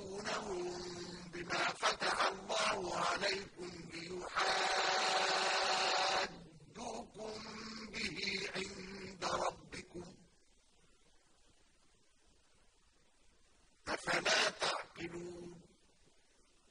أَتُحَدِّثُونَهُم بِمَا فَتَحَ اللَّهُ عَلَيْكُمْ لِيُحَاجُّوكُم بِهِ عِندَ رَبِّكُمْ ۚ. أَفَلَا تَعْقِلُونَ؟